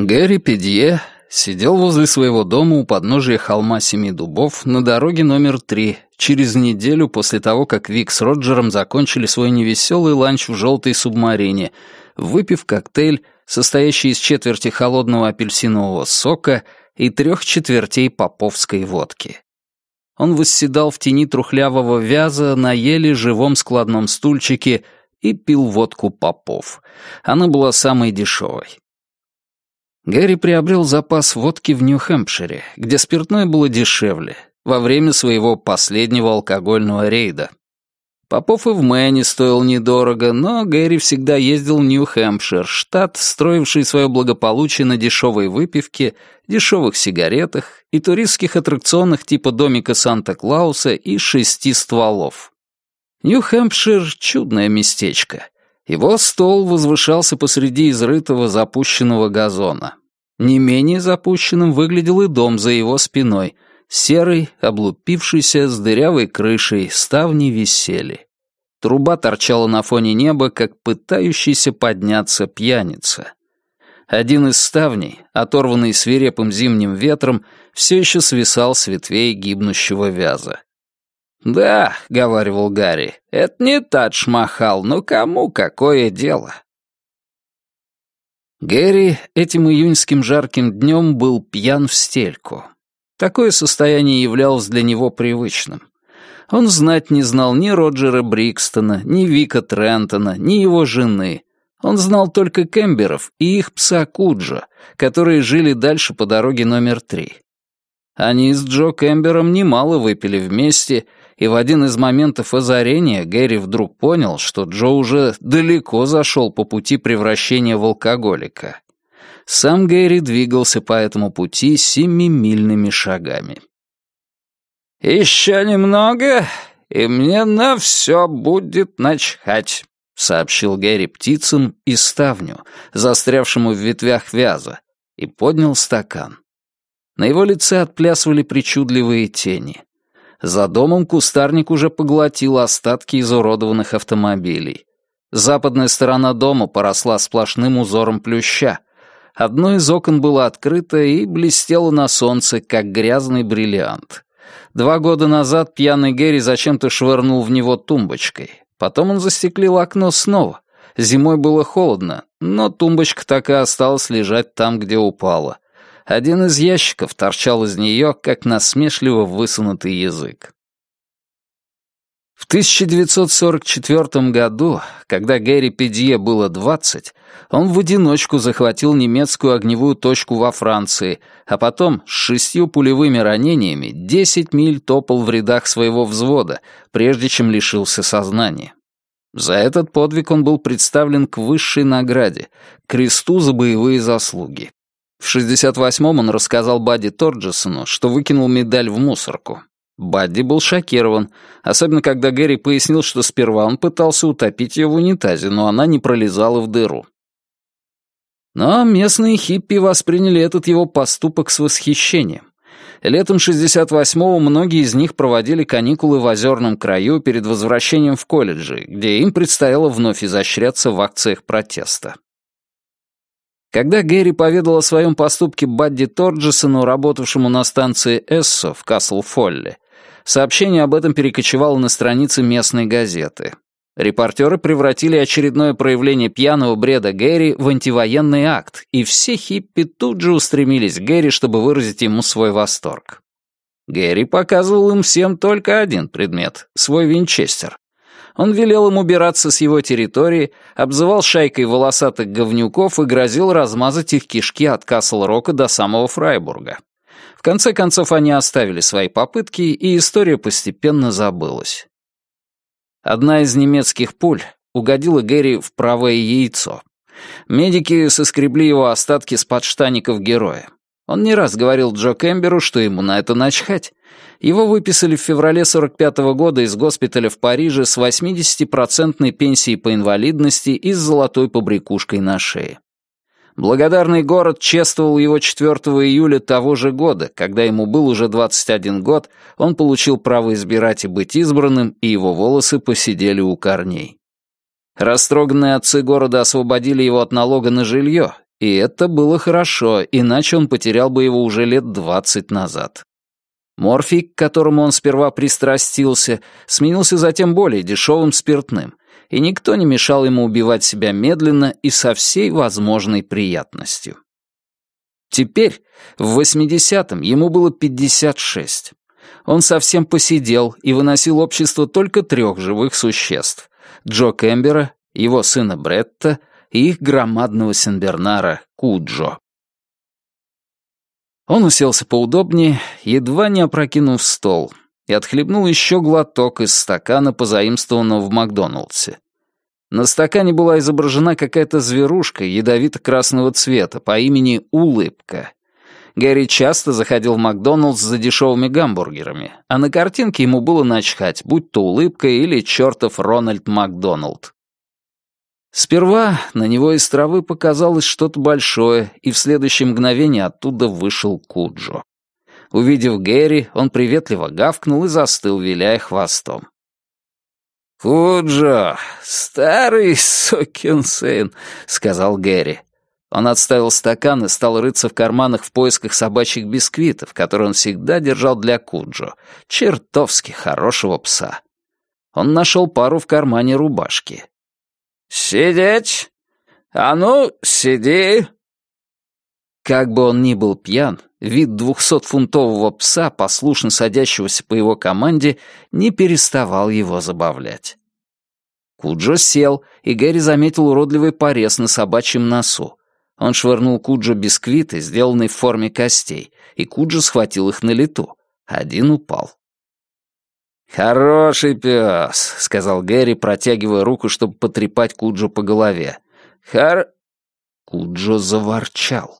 Гэри Педье сидел возле своего дома у подножия холма Семи Дубов на дороге номер три, через неделю после того, как Вик с Роджером закончили свой невеселый ланч в желтой субмарине, выпив коктейль, состоящий из четверти холодного апельсинового сока и трех четвертей поповской водки. Он восседал в тени трухлявого вяза на еле живом складном стульчике и пил водку попов. Она была самой дешевой. Гэри приобрел запас водки в Нью-Хэмпшире, где спиртное было дешевле, во время своего последнего алкогольного рейда. Попов и в Мэне стоил недорого, но Гэри всегда ездил в Нью-Хэмпшир, штат, строивший свое благополучие на дешевой выпивке, дешевых сигаретах и туристских аттракционах типа домика Санта-Клауса и шести стволов. Нью-Хэмпшир — чудное местечко. Его стол возвышался посреди изрытого запущенного газона. Не менее запущенным выглядел и дом за его спиной. Серый, облупившийся, с дырявой крышей, ставни висели. Труба торчала на фоне неба, как пытающийся подняться пьяница. Один из ставней, оторванный свирепым зимним ветром, все еще свисал с ветвей гибнущего вяза. «Да», — говаривал Гарри, — «это не Тадж-Махал, но кому какое дело?» Гэри этим июньским жарким днем был пьян в стельку. Такое состояние являлось для него привычным. Он знать не знал ни Роджера Брикстона, ни Вика Трентона, ни его жены. Он знал только Кемберов и их пса Куджа, которые жили дальше по дороге номер три. Они с Джо Кембером немало выпили вместе — и в один из моментов озарения Гэри вдруг понял, что Джо уже далеко зашел по пути превращения в алкоголика. Сам Гэри двигался по этому пути семимильными шагами. «Еще немного, и мне на все будет начхать», — сообщил Гэри птицам и ставню, застрявшему в ветвях вяза, и поднял стакан. На его лице отплясывали причудливые тени. За домом кустарник уже поглотил остатки изуродованных автомобилей. Западная сторона дома поросла сплошным узором плюща. Одно из окон было открыто и блестело на солнце, как грязный бриллиант. Два года назад пьяный Гэри зачем-то швырнул в него тумбочкой. Потом он застеклил окно снова. Зимой было холодно, но тумбочка так и осталась лежать там, где упала. Один из ящиков торчал из нее, как насмешливо высунутый язык. В 1944 году, когда Гэри Педье было 20, он в одиночку захватил немецкую огневую точку во Франции, а потом с шестью пулевыми ранениями 10 миль топал в рядах своего взвода, прежде чем лишился сознания. За этот подвиг он был представлен к высшей награде — кресту за боевые заслуги. В 68-м он рассказал Бадди Торджесону, что выкинул медаль в мусорку. Бадди был шокирован, особенно когда Гэри пояснил, что сперва он пытался утопить ее в унитазе, но она не пролезала в дыру. Но местные хиппи восприняли этот его поступок с восхищением. Летом 68-го многие из них проводили каникулы в озерном краю перед возвращением в колледжи, где им предстояло вновь изощряться в акциях протеста. Когда Гэри поведал о своем поступке Бадди Торджесону, работавшему на станции Эссо в Касл-Фолле, сообщение об этом перекочевало на страницы местной газеты. Репортеры превратили очередное проявление пьяного бреда Гэри в антивоенный акт, и все хиппи тут же устремились к Гэри, чтобы выразить ему свой восторг. Гэри показывал им всем только один предмет — свой винчестер. Он велел им убираться с его территории, обзывал шайкой волосатых говнюков и грозил размазать их кишки от Касл-Рока до самого Фрайбурга. В конце концов, они оставили свои попытки, и история постепенно забылась. Одна из немецких пуль угодила Гэри в правое яйцо. Медики соскребли его остатки с подштаников героя. Он не раз говорил Джо Кемберу, что ему на это начхать. Его выписали в феврале 45 -го года из госпиталя в Париже с 80-процентной пенсией по инвалидности и с золотой побрякушкой на шее. Благодарный город чествовал его 4 июля того же года, когда ему был уже 21 год, он получил право избирать и быть избранным, и его волосы посидели у корней. Растроганные отцы города освободили его от налога на жилье, И это было хорошо, иначе он потерял бы его уже лет двадцать назад. Морфий, к которому он сперва пристрастился, сменился затем более дешевым спиртным, и никто не мешал ему убивать себя медленно и со всей возможной приятностью. Теперь, в 80-м, ему было 56. Он совсем посидел и выносил общество только трех живых существ — Джо Кэмбера, его сына Бретта и их громадного Сенбернара Куджо. Он уселся поудобнее, едва не опрокинув стол, и отхлебнул еще глоток из стакана, позаимствованного в Макдоналдсе. На стакане была изображена какая-то зверушка ядовито-красного цвета по имени Улыбка. Гэри часто заходил в Макдоналдс за дешевыми гамбургерами, а на картинке ему было начхать, будь то улыбка или чертов Рональд Макдоналд. Сперва на него из травы показалось что-то большое, и в следующее мгновение оттуда вышел Куджо. Увидев Гэри, он приветливо гавкнул и застыл, виляя хвостом. «Куджо, старый сукин сын», — сказал Гэри. Он отставил стакан и стал рыться в карманах в поисках собачьих бисквитов, которые он всегда держал для Куджо, чертовски хорошего пса. Он нашел пару в кармане рубашки. «Сидеть! А ну, сиди!» Как бы он ни был пьян, вид двухсотфунтового пса, послушно садящегося по его команде, не переставал его забавлять. Куджо сел, и Гэри заметил уродливый порез на собачьем носу. Он швырнул Куджо бисквиты, сделанные в форме костей, и Куджо схватил их на лету. Один упал. «Хороший пес», — сказал Гэри, протягивая руку, чтобы потрепать Куджо по голове. «Хар...» Куджо заворчал.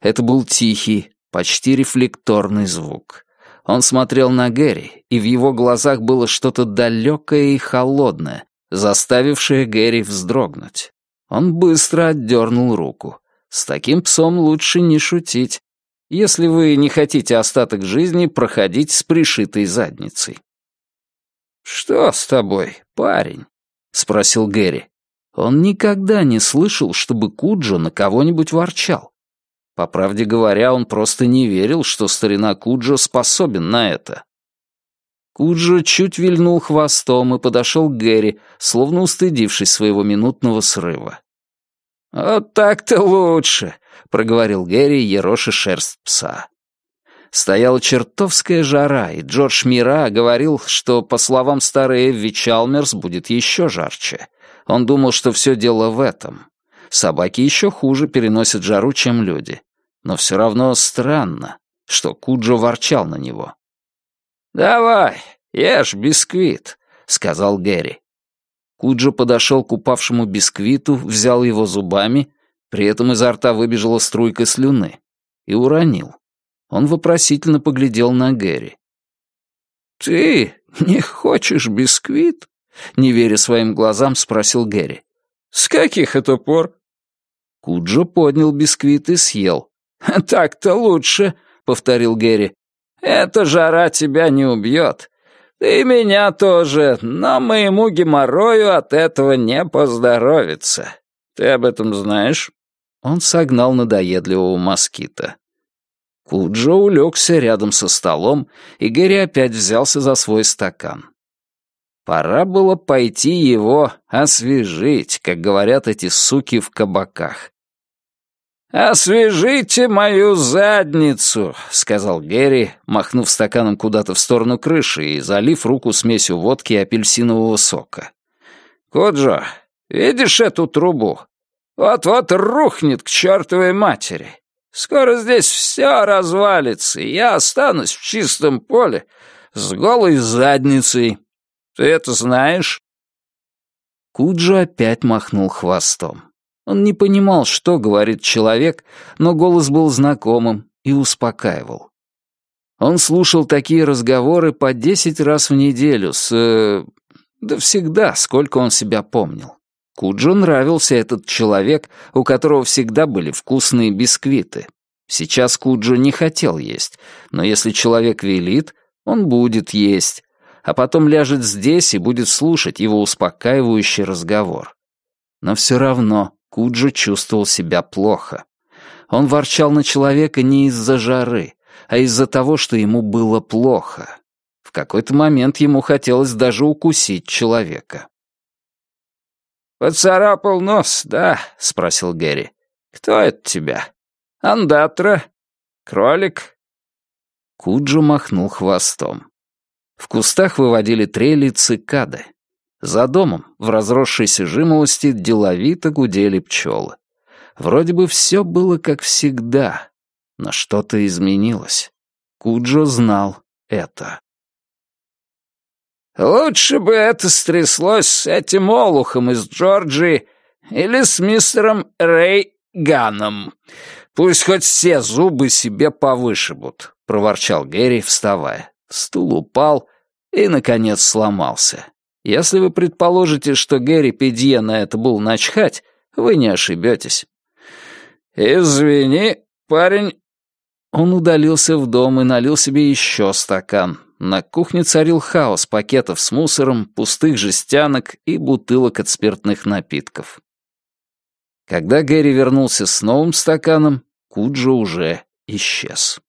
Это был тихий, почти рефлекторный звук. Он смотрел на Гэри, и в его глазах было что-то далекое и холодное, заставившее Гэри вздрогнуть. Он быстро отдернул руку. С таким псом лучше не шутить. Если вы не хотите остаток жизни проходить с пришитой задницей. «Что с тобой, парень?» — спросил Гэри. Он никогда не слышал, чтобы Куджо на кого-нибудь ворчал. По правде говоря, он просто не верил, что старина Куджо способен на это. Куджо чуть вильнул хвостом и подошел к Гэри, словно устыдившись своего минутного срыва. «Вот так-то лучше», — проговорил Гэри, ероши шерсть пса. Стояла чертовская жара, и Джордж Мира говорил, что, по словам старой Эвви Чалмерс, будет еще жарче. Он думал, что все дело в этом. Собаки еще хуже переносят жару, чем люди. Но все равно странно, что Куджо ворчал на него. «Давай, ешь бисквит», — сказал Гэри. Куджо подошел к упавшему бисквиту, взял его зубами, при этом изо рта выбежала струйка слюны, и уронил. Он вопросительно поглядел на Гэри. «Ты не хочешь бисквит?» — не веря своим глазам, спросил Гэри. «С каких это пор?» Куджо поднял бисквит и съел. «Так-то лучше», — повторил Гэри. «Эта жара тебя не убьет. И меня тоже, но моему геморрою от этого не поздоровится. Ты об этом знаешь?» Он согнал надоедливого москита. Куджо улегся рядом со столом, и Гэри опять взялся за свой стакан. Пора было пойти его освежить, как говорят эти суки в кабаках. «Освежите мою задницу», — сказал Гэри, махнув стаканом куда-то в сторону крыши и залив руку смесью водки и апельсинового сока. «Коджо, видишь эту трубу? Вот-вот рухнет к чертовой матери. Скоро здесь все развалится, и я останусь в чистом поле с голой задницей. Ты это знаешь?» Куджо опять махнул хвостом. Он не понимал, что говорит человек, но голос был знакомым и успокаивал. Он слушал такие разговоры по десять раз в неделю с... Э, да всегда, сколько он себя помнил. Куджо нравился этот человек, у которого всегда были вкусные бисквиты. Сейчас Куджо не хотел есть, но если человек велит, он будет есть, а потом ляжет здесь и будет слушать его успокаивающий разговор. Но все равно Куджо чувствовал себя плохо. Он ворчал на человека не из-за жары, а из-за того, что ему было плохо. В какой-то момент ему хотелось даже укусить человека. «Поцарапал нос, да?» — спросил Гэри. «Кто это тебя? Андатра? Кролик?» Куджо махнул хвостом. В кустах выводили трели цикады. За домом, в разросшейся жимолости, деловито гудели пчелы. Вроде бы все было как всегда, но что-то изменилось. Куджо знал это. «Лучше бы это стряслось с этим олухом из Джорджии или с мистером Рейганом. Пусть хоть все зубы себе повышибут», — проворчал Гэри, вставая. Стул упал и, наконец, сломался. Если вы предположите, что Гэри Педье на это был начхать, вы не ошибетесь. «Извини, парень». Он удалился в дом и налил себе еще стакан. На кухне царил хаос пакетов с мусором, пустых жестянок и бутылок от спиртных напитков. Когда Гэри вернулся с новым стаканом, Куджо уже исчез.